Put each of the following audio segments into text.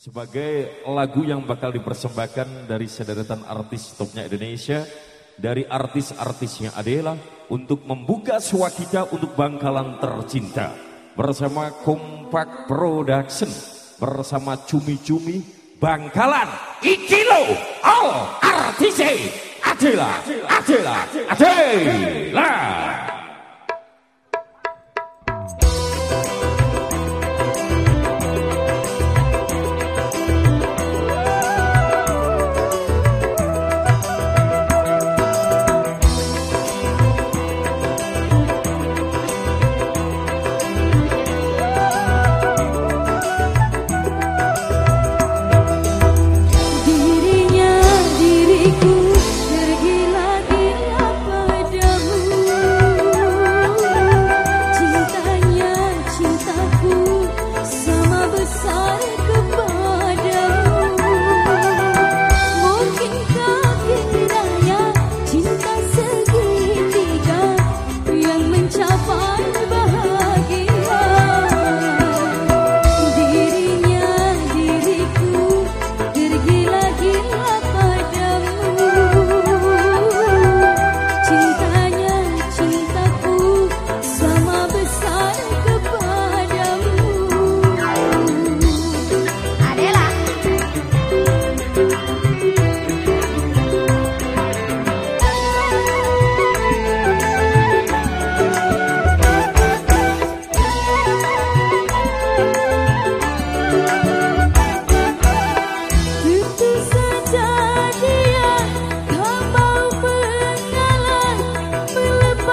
sebagai lagu yang bakal dipersembahkan dari sederetan artis topnya Indonesia dari artis-artisnya Adela untuk membuka suara kita untuk Bangkalan tercinta. Bersama Kompak Production bersama Cumi-Cumi Bangkalan Ikilo All Artis Adela Adela Adela. Dirinya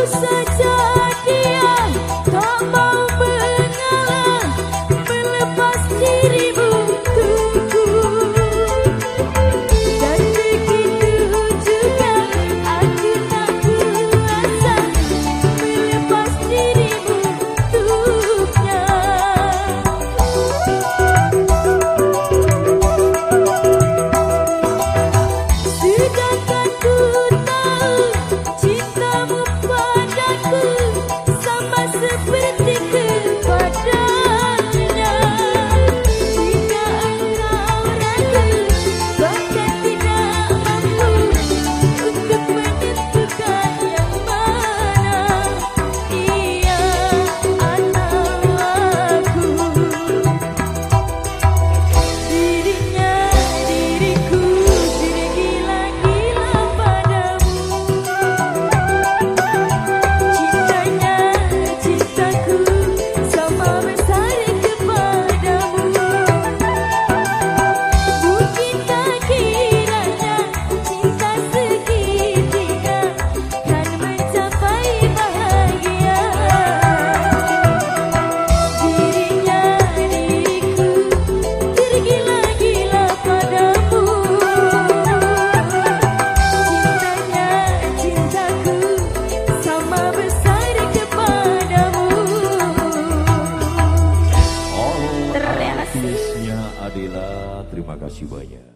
bisa jauh Banyak.